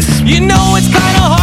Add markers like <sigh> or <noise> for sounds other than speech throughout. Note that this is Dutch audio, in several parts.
seis. You know it's kinda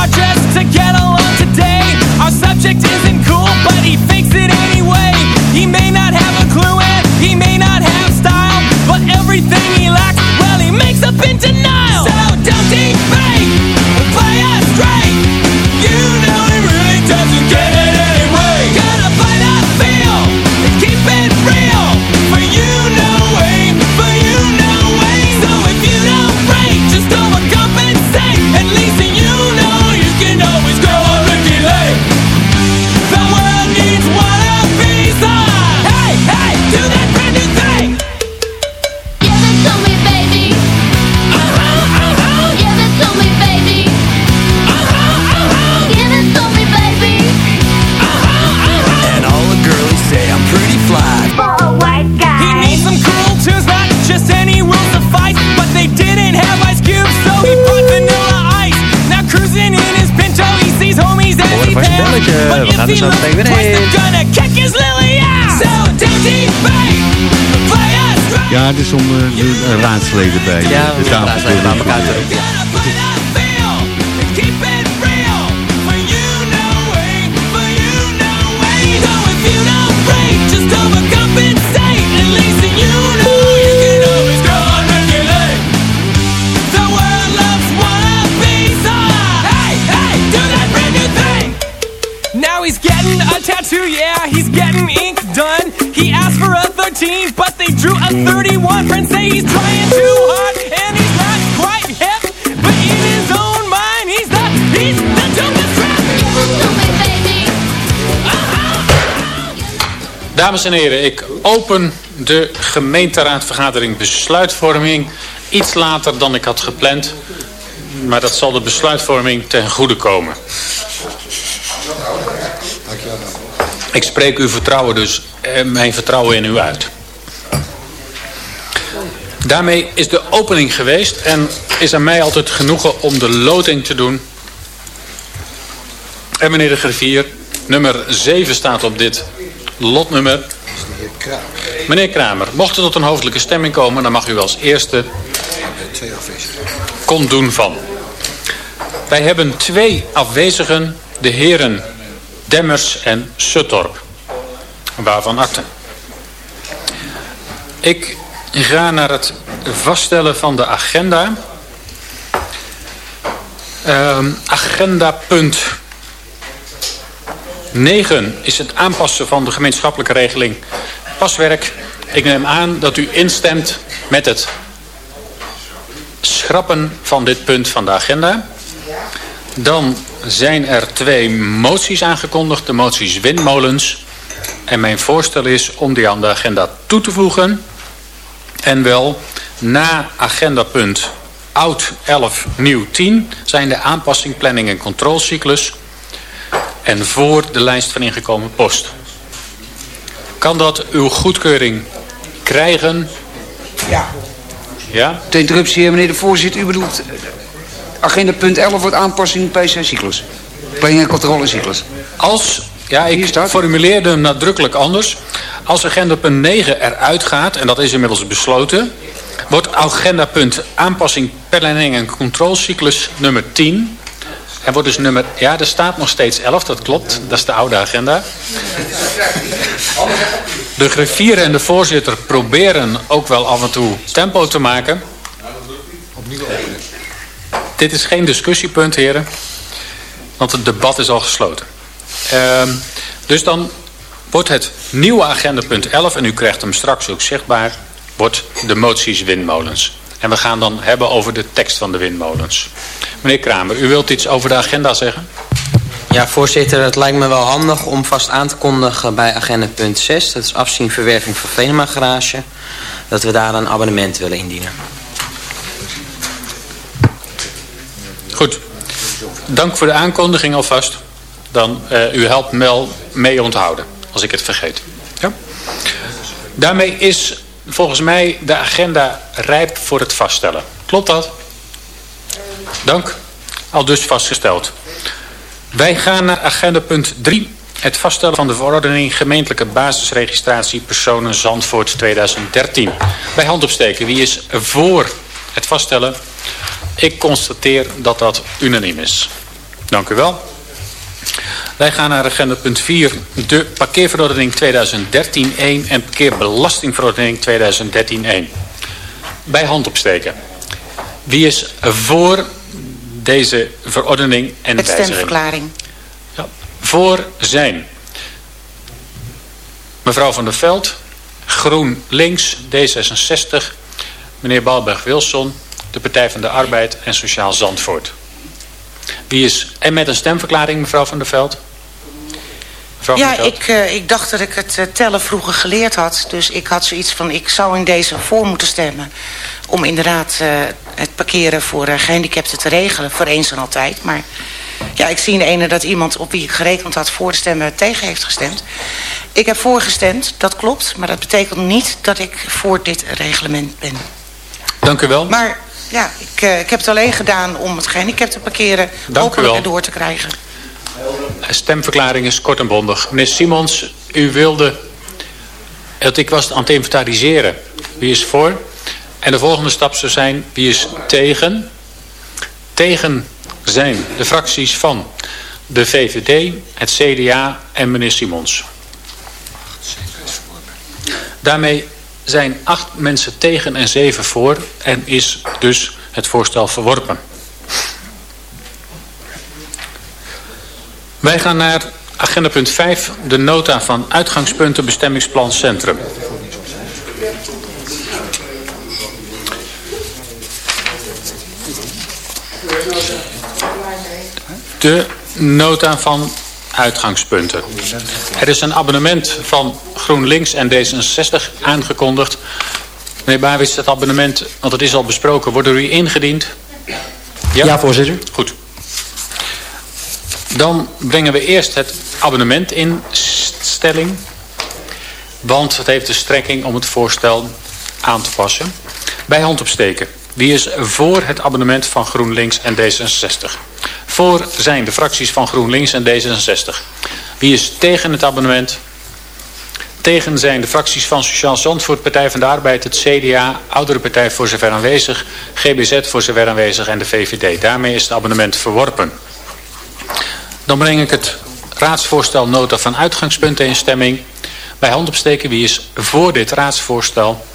raadsleden bij Ja, de we tafel te bij elkaar te roepen. Gotta fight 19, but they drew a 31. Friends say he's trying too hard, and he's not quite hip. But in his own mind, he's the, he's the dopest rap. Dames en heren, ik open de gemeenteraadvergadering besluitvorming iets later dan ik had gepland. Maar dat zal de besluitvorming ten goede komen. Ik spreek uw vertrouwen dus, eh, mijn vertrouwen in u uit. Daarmee is de opening geweest en is aan mij altijd genoegen om de loting te doen. En meneer de griffier, nummer 7 staat op dit lotnummer. Meneer Kramer, mocht er tot een hoofdelijke stemming komen... dan mag u als eerste kon doen van. Wij hebben twee afwezigen, de heren Demmers en Suttorp. Waarvan akte. Ik ga naar het vaststellen van de agenda. Ehm, agenda punt 9 is het aanpassen van de gemeenschappelijke regeling paswerk. Ik neem aan dat u instemt met het schrappen van dit punt van de agenda. Dan zijn er twee moties aangekondigd, de moties windmolens. En mijn voorstel is om die aan de agenda toe te voegen. En wel na agendapunt oud 11, nieuw 10 zijn de aanpassing, planning en controlecyclus en voor de lijst van ingekomen post. Kan dat uw goedkeuring krijgen? Ja. Ja? De interruptie, meneer de voorzitter. U bedoelt eh, agenda punt 11 wordt aanpassing PC-cyclus. Planning en controlecyclus. Als, ja, ik formuleerde hem nadrukkelijk anders. Als agenda punt 9 eruit gaat, en dat is inmiddels besloten... wordt agenda punt aanpassing, planning en controlecyclus nummer 10... Er wordt dus nummer... Ja, er staat nog steeds 11, dat klopt. Dat is de oude agenda. De griffier en de voorzitter proberen ook wel af en toe tempo te maken. Dit is geen discussiepunt, heren. Want het debat is al gesloten. Ehm, dus dan wordt het nieuwe agendapunt 11... en u krijgt hem straks ook zichtbaar... wordt de moties windmolens. En we gaan dan hebben over de tekst van de windmolens. Meneer Kramer, u wilt iets over de agenda zeggen? Ja, voorzitter, het lijkt me wel handig om vast aan te kondigen bij agenda punt 6. Dat is afzien verwerving van Venema Garage. Dat we daar een abonnement willen indienen. Goed. Dank voor de aankondiging alvast. Dan eh, u helpt Mel mee onthouden, als ik het vergeet. Ja? Daarmee is volgens mij de agenda rijp voor het vaststellen. Klopt dat? Dank. Al dus vastgesteld. Wij gaan naar agenda punt 3. Het vaststellen van de verordening gemeentelijke basisregistratie personen Zandvoort 2013. Bij hand opsteken. Wie is voor het vaststellen? Ik constateer dat dat unaniem is. Dank u wel. Wij gaan naar agenda punt 4. De parkeerverordening 2013-1 en parkeerbelastingverordening 2013-1. Bij hand opsteken. Wie is voor deze verordening en Met wijziging? stemverklaring. Ja, voor zijn mevrouw van der Veld, GroenLinks, D66, meneer Balberg-Wilson, de Partij van de Arbeid en Sociaal Zandvoort. Wie is, en met een stemverklaring mevrouw van der Veld? Mevrouw van Ja, der Veld? ik, eh, ik dacht dat ik het eh, tellen vroeger geleerd had. Dus ik had zoiets van, ik zou in deze voor moeten stemmen. Om inderdaad eh, het parkeren voor eh, gehandicapten te regelen. Voor eens en altijd. Maar ja, ik zie in de ene dat iemand op wie ik gerekend had voor de stemmen tegen heeft gestemd. Ik heb voorgestemd, dat klopt. Maar dat betekent niet dat ik voor dit reglement ben. Dank u wel. Maar ja, ik, eh, ik heb het alleen gedaan om het gehandicapten parkeren Dank hopelijk erdoor te krijgen. Stemverklaring is kort en bondig. Meneer Simons, u wilde... Dat ik was aan het inventariseren. Wie is voor? En de volgende stap zou zijn, wie is tegen? Tegen zijn de fracties van de VVD, het CDA en meneer Simons. Daarmee zijn acht mensen tegen en zeven voor en is dus het voorstel verworpen. Wij gaan naar agenda punt 5, de nota van uitgangspunten bestemmingsplan Centrum. De nota van uitgangspunten. Er is een abonnement van GroenLinks en D66 aangekondigd. Meneer Bawits, dat abonnement, want het is al besproken, wordt door u ingediend? Ja, voorzitter. Goed. Dan brengen we eerst het abonnement in stelling. Want het heeft de strekking om het voorstel aan te passen. Bij hand opsteken. Wie is voor het abonnement van GroenLinks en D66? Voor zijn de fracties van GroenLinks en D66. Wie is tegen het abonnement? Tegen zijn de fracties van Sociaal Zandvoort, Partij van de Arbeid, het CDA, Oudere Partij voor zover aanwezig, GBZ voor zover aanwezig en de VVD. Daarmee is het abonnement verworpen. Dan breng ik het raadsvoorstel nota van uitgangspunten in stemming. Bij hand opsteken wie is voor dit raadsvoorstel.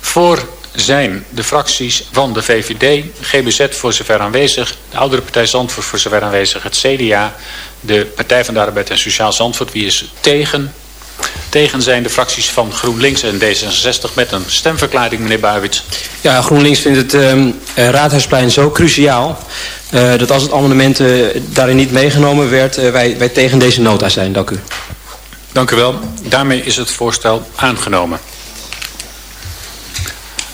Voor zijn de fracties van de VVD, GBZ voor zover aanwezig, de Oudere Partij Zandvoort voor zover aanwezig, het CDA, de Partij van de Arbeid en Sociaal Zandvoort. Wie is tegen? Tegen zijn de fracties van GroenLinks en D66 met een stemverklaring, meneer Bawits. Ja, GroenLinks vindt het ehm, eh, Raadhuisplein zo cruciaal... eh, dat als het amendement eh, daarin niet meegenomen werd... wij, wij tegen deze nota zijn. Dank u. Dank u wel. Daarmee is het voorstel aangenomen.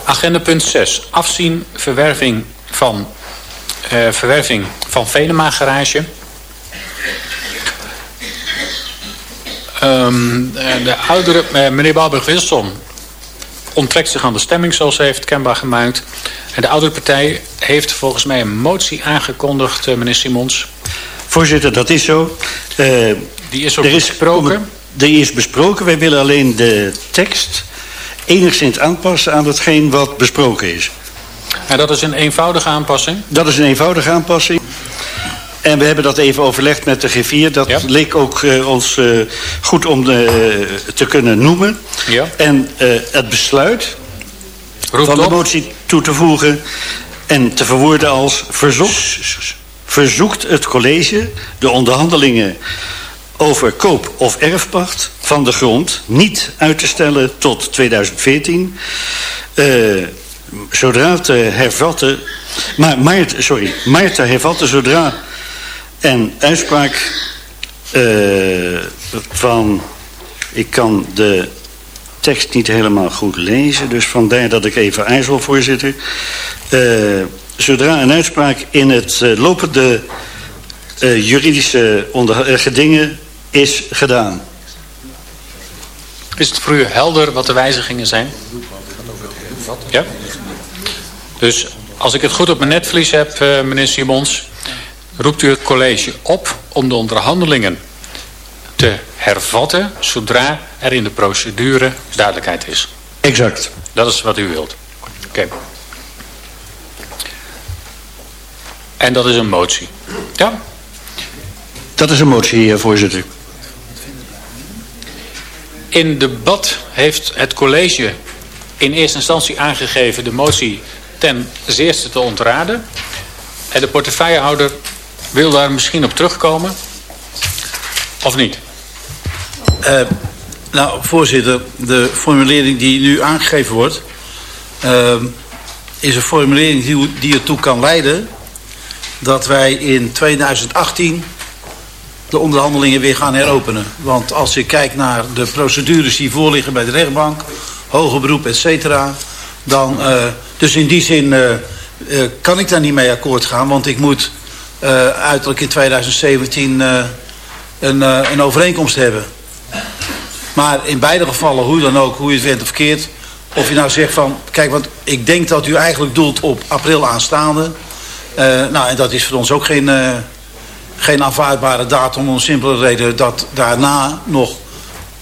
Agenda punt 6. Afzien verwerving van, eh, verwerving van Venema Garage. Ehm, eh, de oudere, eh, meneer Balberg-Wilson onttrekt zich aan de stemming zoals hij heeft kenbaar gemaakt. En de oudere partij heeft volgens mij een motie aangekondigd, meneer Simons. Voorzitter, dat is zo. Die is ook is besproken. Die is besproken. Wij willen alleen de tekst enigszins aanpassen aan hetgeen wat besproken is. En dat is een eenvoudige aanpassing. Dat is een eenvoudige aanpassing. En we hebben dat even overlegd met de G4. Dat Ja. leek ook eh, ons eh, goed om eh, te kunnen noemen. Ja. En het besluit Roept van de op. motie toe te voegen en te verwoorden als verzoekt het college de onderhandelingen over koop- of erfpacht van de grond niet uit te stellen tot 2014. eh, zodra te hervatten, maar, maar, sorry, maar te hervatten zodra en uitspraak eh, van, ik kan de tekst niet helemaal goed lezen. Dus vandaar dat ik even aarzel, voorzitter. Eh, zodra een uitspraak in het lopende eh, juridische gedingen is gedaan. Is het voor u helder wat de wijzigingen zijn? Ja? Dus als ik het goed op mijn netvlies heb, eh, meneer Simons... roept u het college op om de onderhandelingen te hervatten... zodra er in de procedure duidelijkheid is. Exact. Dat is wat u wilt. Oké. En dat is een motie. Ja? Dat is een motie, voorzitter. In debat heeft het college in eerste instantie aangegeven de motie ten zeerste te ontraden. En de portefeuillehouder wil daar misschien op terugkomen. Of niet? Uh, nou, voorzitter, de formulering die nu aangegeven wordt... Uh, is een formulering die, die ertoe kan leiden... dat wij in 2018 de onderhandelingen weer gaan heropenen. Want als ik kijk naar de procedures die voorliggen bij de rechtbank... hoger beroep, et cetera... dan, uh, dus in die zin uh, uh, kan ik daar niet mee akkoord gaan... want ik moet uiterlijk in 2017 een, een overeenkomst hebben. Maar in beide gevallen, hoe dan ook, hoe je het went of verkeerd... of je nou zegt van, kijk, want ik denk dat u eigenlijk doelt op april aanstaande... nou, en dat is voor ons ook geen geen aanvaardbare datum om een simpele reden dat daarna nog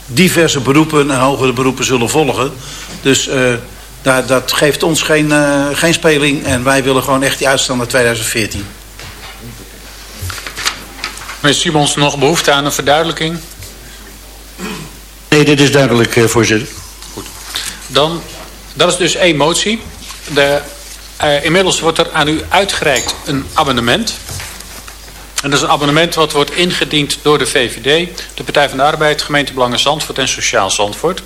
diverse beroepen en hogere beroepen zullen volgen. Dus uh, daar, dat geeft ons geen, uh, geen speling en wij willen gewoon echt die uitstel naar 2014. Meneer Simons, nog behoefte aan een verduidelijking? Nee, dit is duidelijk, uh, voorzitter. Goed. Dan, dat is dus één motie. De, uh, inmiddels wordt er aan u uitgereikt een abonnement. En dat is een abonnement wat wordt ingediend door de VVD, de Partij van de Arbeid, Gemeente Belangen Zandvoort en Sociaal Zandvoort.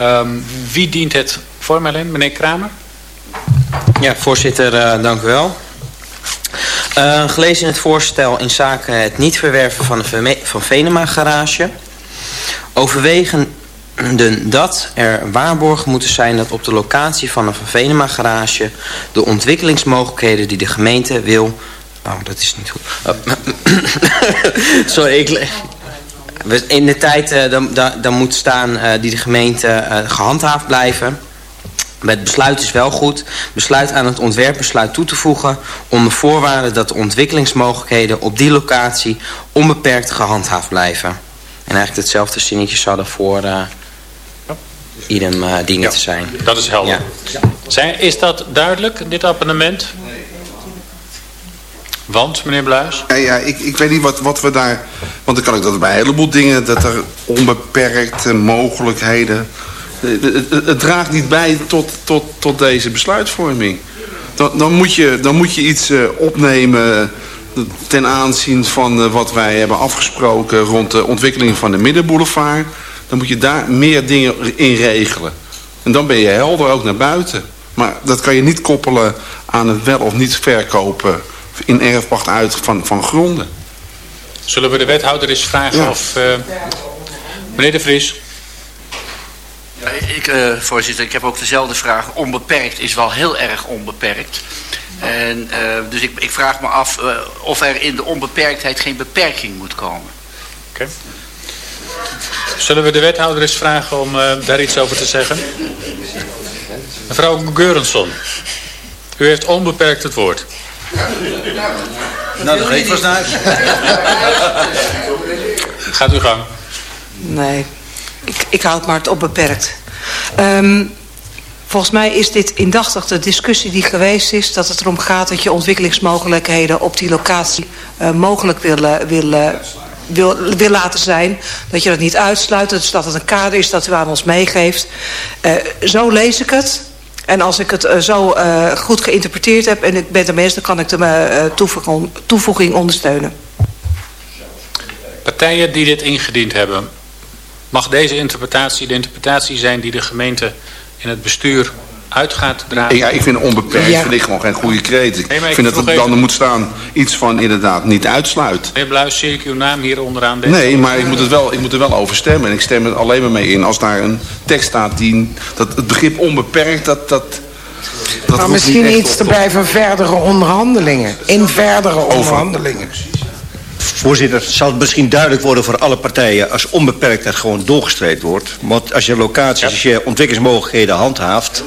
Um, wie dient het voor, Marleen? Meneer Kramer? Ja, voorzitter, uh, dank u wel. Uh, gelezen in het voorstel in zaken het niet verwerven van de Van Venema garage. Overwegen dat er waarborgen moeten zijn dat op de locatie van een Van Venema garage de ontwikkelingsmogelijkheden die de gemeente wil Oh, dat is niet goed. Oh. <coughs> Sorry, ik... In de tijd uh, dan, dan, dan, moet staan uh, die de gemeente uh, gehandhaafd blijven. Het besluit is wel goed. Besluit aan het ontwerpbesluit toe te voegen... onder voorwaarde dat de ontwikkelingsmogelijkheden op die locatie onbeperkt gehandhaafd blijven. En eigenlijk hetzelfde zinnetje zou ervoor uh, idem uh, dienen ja, te zijn. Dat is helder. Ja. Zijn, is dat duidelijk, dit abonnement? Want, meneer Bluis? Ja, ja ik, ik weet niet wat, wat we daar... Want dan kan ik dat bij een heleboel dingen... dat er onbeperkte mogelijkheden... Het, het, draagt niet bij tot, tot, tot deze besluitvorming. Dan, dan, moet, je, dan moet je iets uh, opnemen ten aanzien van uh, wat wij hebben afgesproken... rond de ontwikkeling van de Middenboulevard. Dan moet je daar meer dingen in regelen. En dan ben je helder ook naar buiten. Maar dat kan je niet koppelen aan het wel of niet verkopen in erfpacht uit van, van gronden. Zullen we de wethouder eens vragen ja. of... Uh, meneer De Vries. Ja, ik, uh, voorzitter, ik heb ook dezelfde vraag. Onbeperkt is wel heel erg onbeperkt. En, uh, dus ik, ik, vraag me af uh, of er in de onbeperktheid geen beperking moet komen. Oké. Okay. Zullen we de wethouder eens vragen om daar iets over te zeggen? Mevrouw Geurensson, u heeft onbeperkt het woord. Nou, ga ik vast naar huis. Gaat uw gang. Nee, ik, ik houd maar het op beperkt. Um, volgens mij is dit indachtig de discussie die geweest is... dat het erom gaat dat je ontwikkelingsmogelijkheden op die locatie uh, mogelijk wil, wil, wil, wil laten zijn. Dat je dat niet uitsluit, dus dat het een kader is dat u aan ons meegeeft. Uh, zo lees ik het. En als ik het uh, zo uh, goed geïnterpreteerd heb en ik ben de mens, dan kan ik de toevoeging, toevoeging ondersteunen. Partijen die dit ingediend hebben, mag deze interpretatie de interpretatie zijn die de gemeente in het bestuur uit gaat dragen? Ja, ik vind onbeperkt ja. vind ik gewoon geen goede kreet. Ik, nee, ik vind dat er dan moet staan iets van inderdaad niet uitsluit. Meneer Bluis, zie ik uw naam hier onderaan? Nee, maar ik moet, het wel, ik moet er wel over stemmen. En ik stem er alleen maar mee in als daar een tekst staat die... Dat het begrip onbeperkt, dat, dat, Dat Maar misschien niet iets op. erbij van verdere onderhandelingen. In verdere onderhandelingen. Voorzitter, zal het misschien duidelijk worden voor alle partijen... als onbeperkt er gewoon doorgestreept wordt. Want als je locaties, als je ontwikkelingsmogelijkheden handhaaft...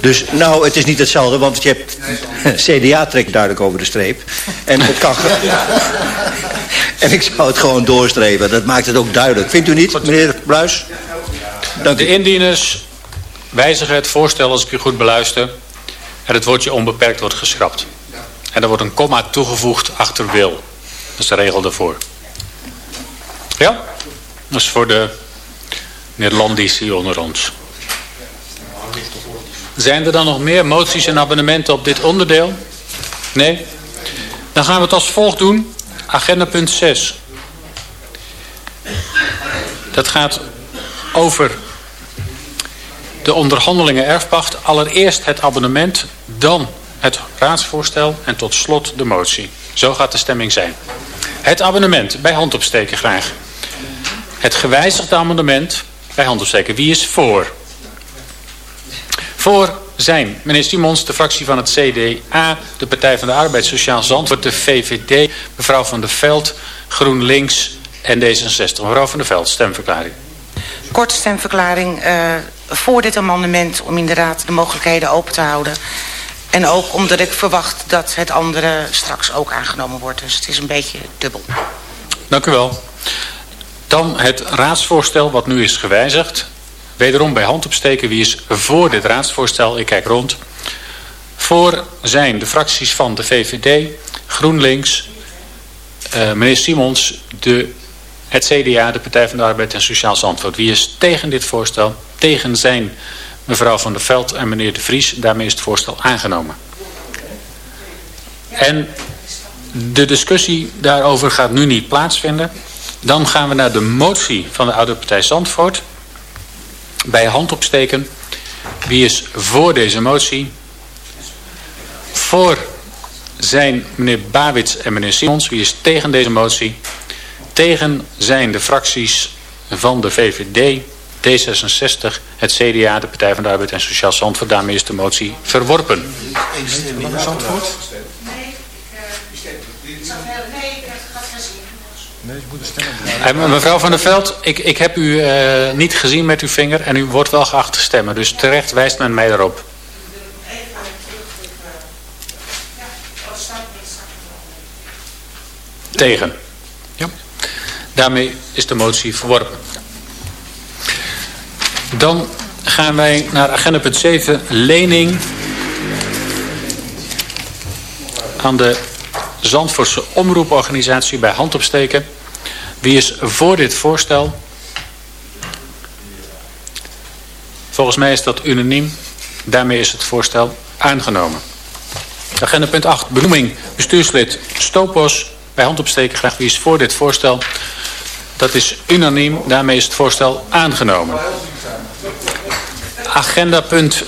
Dus nou, het is niet hetzelfde, want je hebt... <laughs> CDA trekt duidelijk over de streep. En het kan... <laughs> en ik zou het gewoon doorstrepen. Dat maakt het ook duidelijk. Vindt u niet, meneer Bluis? Dank De indieners wijzigen het voorstel als ik u goed beluister. En het woordje onbeperkt wordt geschrapt. En er wordt een komma toegevoegd achter wil. Dat is de regel daarvoor. Ja? Dat is voor de Nederlandici onder ons. Zijn er dan nog meer moties en abonnementen op dit onderdeel? Nee? Dan gaan we het als volgt doen. Agenda punt 6. Dat gaat over de onderhandelingen erfpacht. Allereerst het abonnement, dan het raadsvoorstel en tot slot de motie. Zo gaat de stemming zijn. Het abonnement, bij hand opsteken graag. Het gewijzigde amendement, bij hand opsteken. Wie is voor? Voor zijn meneer Simons, de fractie van het CDA, de Partij van de Arbeid, Sociaal Zandvoort, de VVD, mevrouw van der Veld, GroenLinks en D66. Mevrouw van der Veld, stemverklaring. Korte stemverklaring eh, voor dit amendement om inderdaad de mogelijkheden open te houden. En ook omdat ik verwacht dat het andere straks ook aangenomen wordt. Dus het is een beetje dubbel. Dank u wel. Dan het raadsvoorstel wat nu is gewijzigd. Wederom bij hand opsteken. Wie is voor dit raadsvoorstel? Ik kijk rond. Voor zijn de fracties van de VVD, GroenLinks, eh, meneer Simons, de, het CDA, de Partij van de Arbeid en Sociaal Zandvoort. Wie is tegen dit voorstel? Tegen zijn mevrouw van der Veld en meneer De Vries. Daarmee is het voorstel aangenomen. En de discussie daarover gaat nu niet plaatsvinden. Dan gaan we naar de motie van de oude partij Zandvoort. Bij hand opsteken. Wie is voor deze motie? Voor zijn meneer Bawits en meneer Simons. Wie is tegen deze motie? Tegen zijn de fracties van de VVD, D66, het CDA, de Partij van de Arbeid en Sociaal Zandvoort. Daarmee is de motie verworpen. Eh, Mevrouw van der Veld, ik, ik heb u eh, niet gezien met uw vinger en u wordt wel geacht te stemmen. Dus terecht wijst men mij daarop. Tegen. Ja. Daarmee is de motie verworpen. Dan gaan wij naar agenda punt 7, lening aan de Zandvoortse omroeporganisatie bij hand opsteken. Wie is voor dit voorstel? Volgens mij is dat unaniem. Daarmee is het voorstel aangenomen. Agenda punt 8. Benoeming bestuurslid Stopos. Bij hand opsteken graag wie is voor dit voorstel. Dat is unaniem. Daarmee is het voorstel aangenomen. Agenda punt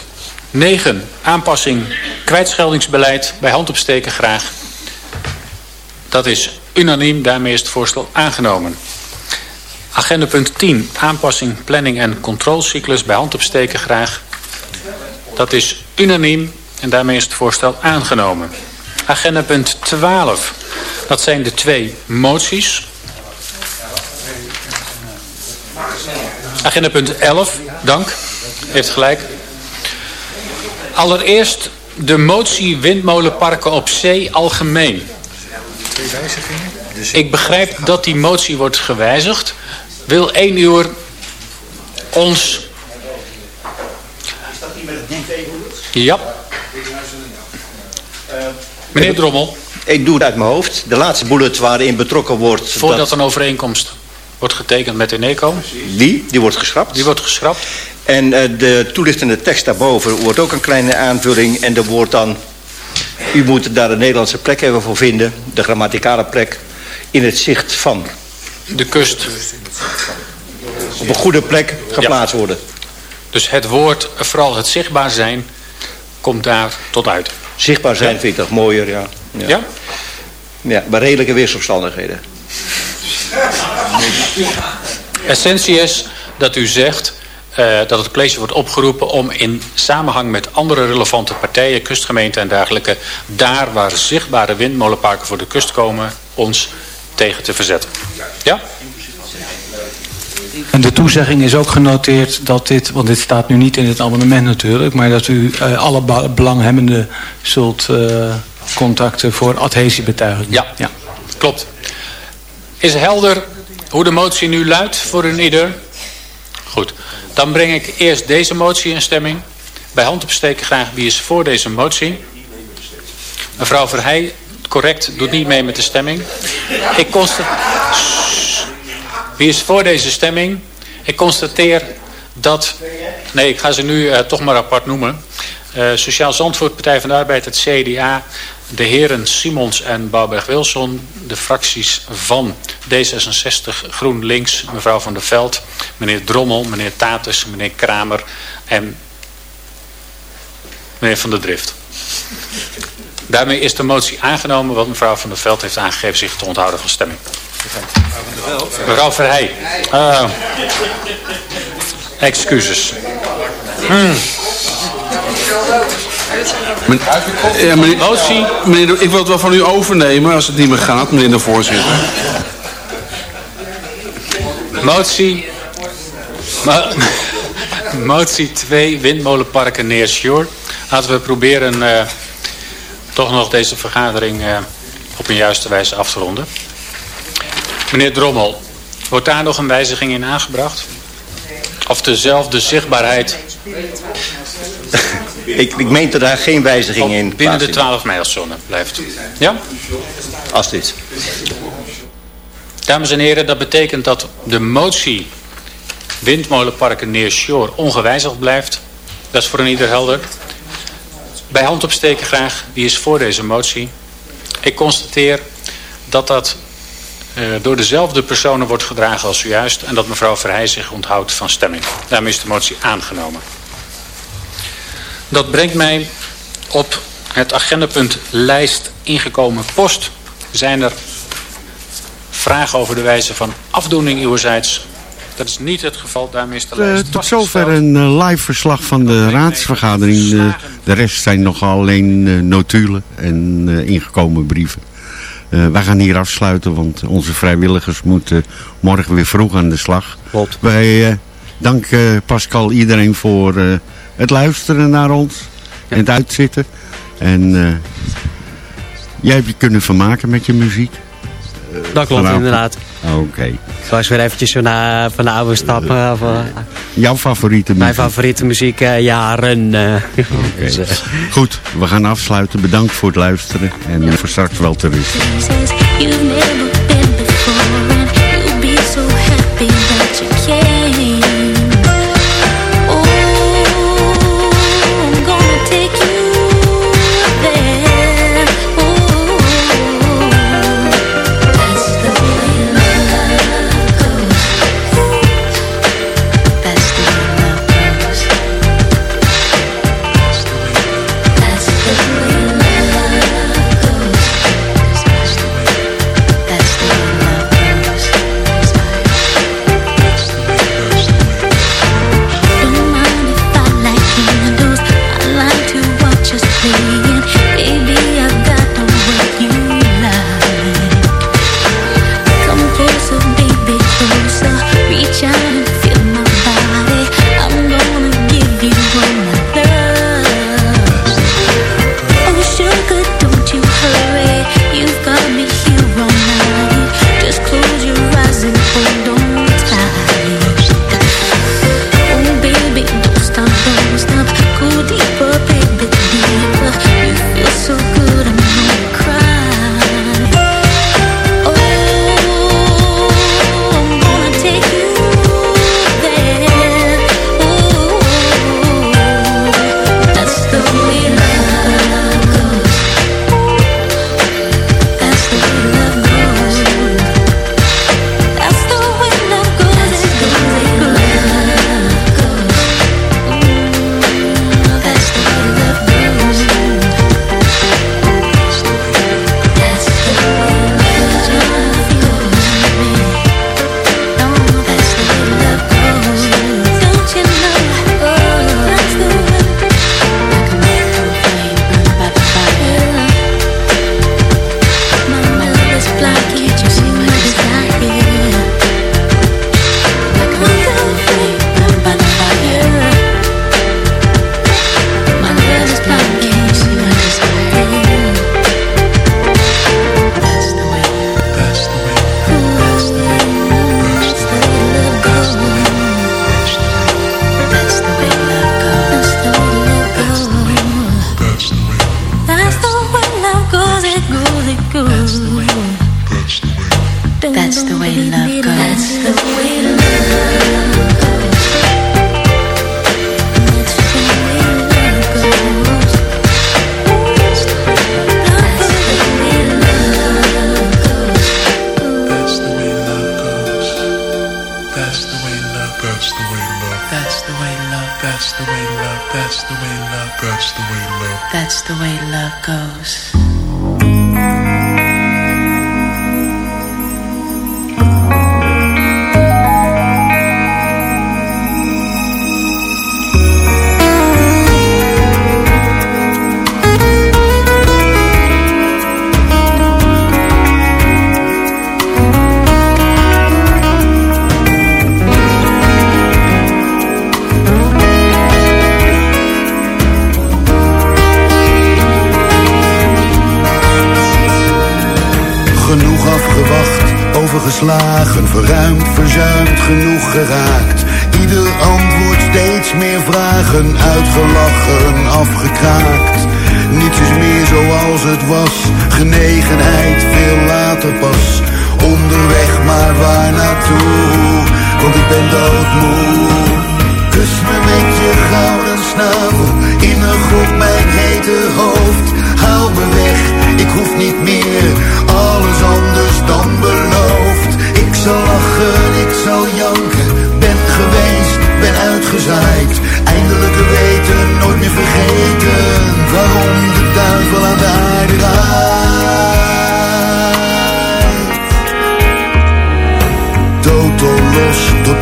9. Aanpassing kwijtscheldingsbeleid. Bij hand opsteken graag. Dat is unaniem. Daarmee is het voorstel aangenomen. Agenda punt 10. Aanpassing planning en controlecyclus. Bij hand opsteken graag. Dat is unaniem. En daarmee is het voorstel aangenomen. Agenda punt 12. Dat zijn de twee moties. Agenda punt 11. Dank. Heeft gelijk. Allereerst de motie windmolenparken op zee algemeen. Twee wijzigingen. Ik begrijp dat die motie wordt gewijzigd. Wil één uur ons... Ja. Meneer Drommel. Ik doe het uit mijn hoofd. De laatste bullet waarin betrokken wordt... Voordat dat- een overeenkomst wordt getekend met Eneco. Die, die wordt geschrapt. Die wordt geschrapt. En eh, de toelichtende tekst daarboven wordt ook een kleine aanvulling. En er wordt dan... U moet daar een Nederlandse plek hebben voor vinden. De grammaticale plek. In het zicht van. De kust. Op een goede plek geplaatst worden. Dus het woord, vooral het zichtbaar zijn, komt daar tot uit. Zichtbaar zijn vind ik toch mooier, ja. Ja? Ja, bij redelijke weersomstandigheden. Essentie is dat u zegt, eh, dat het college wordt opgeroepen om in samenhang met andere relevante partijen, kustgemeenten en dergelijke, daar waar zichtbare windmolenparken voor de kust komen, ons tegen te verzetten. Ja? En de toezegging is ook genoteerd dat dit, want dit staat nu niet in het amendement natuurlijk, maar dat u eh, alle belanghebbenden zult eh, contacten voor adhesiebetuiging. Ja, ja, klopt. Is helder hoe de motie nu luidt voor een ieder? Goed. Dan breng ik eerst deze motie in stemming. Bij hand opsteken graag wie is voor deze motie. Mevrouw Verheij, correct, doet niet mee met de stemming. Ik constateer... Wie is voor deze stemming? Ik constateer dat... Nee, ik ga ze nu eh, toch maar apart noemen. Eh, Sociaal Zandvoort, Partij van de Arbeid, het CDA... de heren Simons en Bouwberg-Wilson... de fracties van D66, GroenLinks, mevrouw Van der Veld... meneer Drommel, meneer Tatus, meneer Kramer en meneer Van der Drift. Daarmee is de motie aangenomen... wat mevrouw Van der Veld heeft aangegeven zich te onthouden van stemming. Mevrouw Verheij. Ah. excuses. Hmm. Men- Ja, meneer, meneer, ik wil het wel van u overnemen als het niet meer gaat, meneer de voorzitter. Motie. Mo- <laughs> motie 2, windmolenparken neer Shore. Laten we proberen eh, toch nog deze vergadering eh, op een juiste wijze af te ronden. Meneer Drommel, wordt daar nog een wijziging in aangebracht? Of dezelfde zichtbaarheid Ik, ik meen dat daar geen wijziging in binnen de plaatsvindt. 12 mijlzone blijft? Ja? Als dit. Dames en heren, dat betekent dat de motie windmolenparken neer Shore ongewijzigd blijft. Dat is voor een ieder helder. Bij hand opsteken graag, wie is voor deze motie? Ik constateer dat dat eh, door dezelfde personen wordt gedragen als zojuist... en dat mevrouw Verheij zich onthoudt van stemming. Daarmee is de motie aangenomen. Dat brengt mij op het agendapunt lijst ingekomen post. Zijn er vragen over de wijze van afdoening uwerzijds? Dat is niet het geval, daarmee is de Eh, lijst tot zover een eh, live verslag van de raadsvergadering. De, de rest zijn nog alleen eh, notulen en eh, ingekomen brieven. Eh, wij gaan hier afsluiten, want onze vrijwilligers moeten morgen weer vroeg aan de slag. Klopt. Wij eh, danken Pascal iedereen voor eh, het luisteren naar ons en het uitzitten. En eh, jij hebt je kunnen vermaken met je muziek. Dat klopt vanavond. inderdaad. Oké. Ik was weer eventjes zo na, van de oude stappen. Of, eh, Jouw favoriete muziek? mijn favoriete muziek eh, jaren. eh. Dus, eh, Goed, we gaan afsluiten. Bedankt voor het luisteren en voor straks wel te rusten. uitgelachen, afgekraakt. Niets is meer zoals het was, genegenheid veel later pas. Onderweg maar waar naartoe, want ik ben doodmoe. Kus me met je gouden snavel, in een groep mijn hete hoofd. Haal me weg, ik hoef niet meer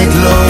night long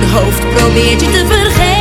het hoofd probeert je te vergeten.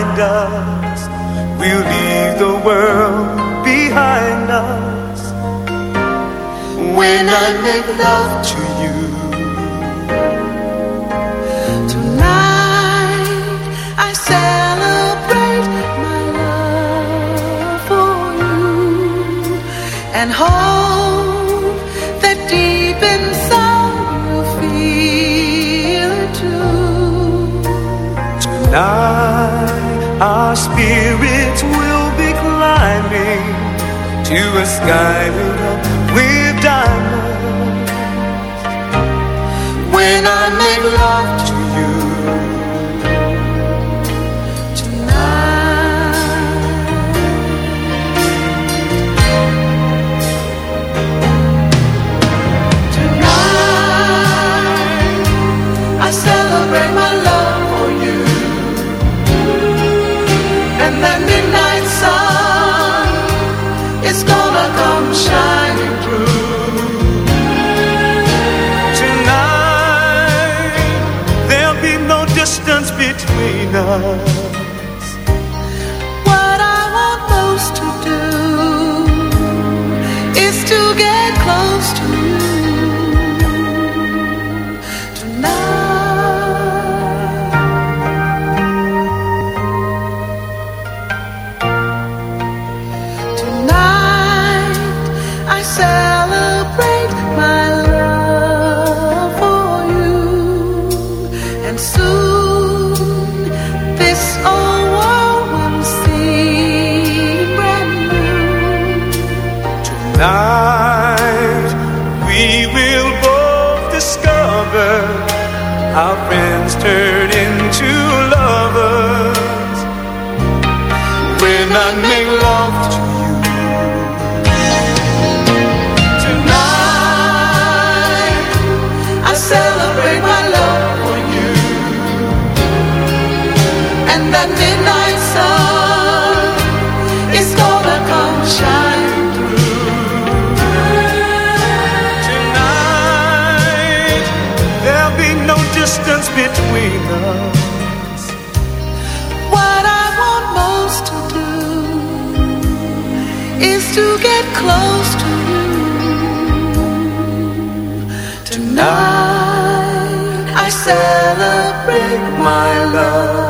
find us. We'll leave the world behind us. When I make love to you. our spirits will be climbing to a sky lit up with diamonds. When I make love To love. We will both discover our friends turn into lovers. When I make love my love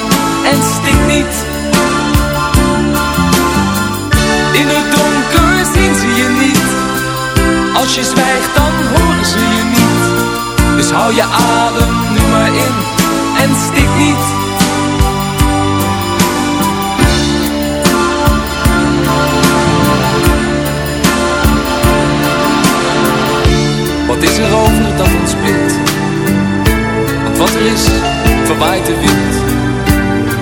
En stik niet In het donker zien ze je niet Als je zwijgt dan horen ze je niet Dus hou je adem nu maar in En stik niet Wat is er over dat ons? Want wat er is, verwaait de wind.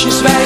Als je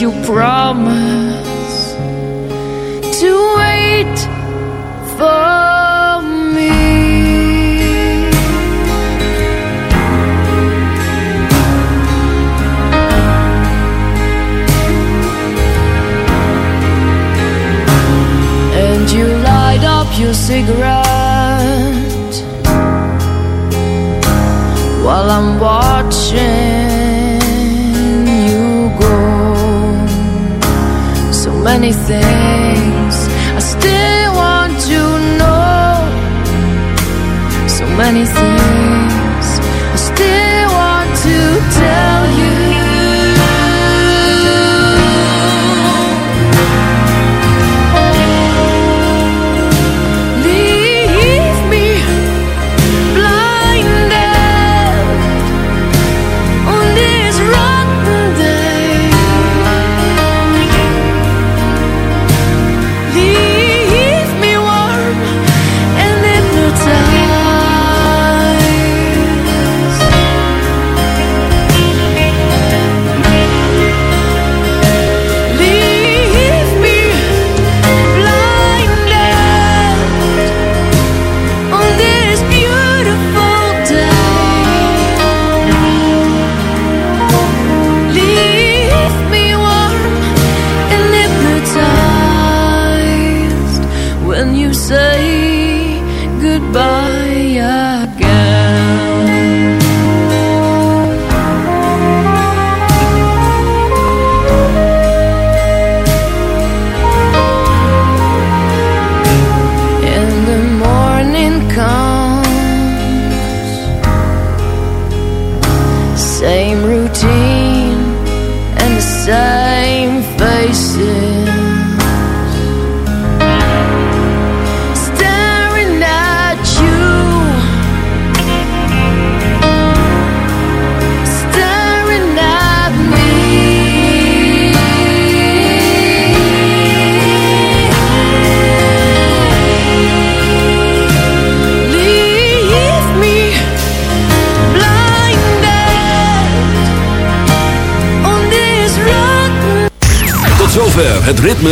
you promise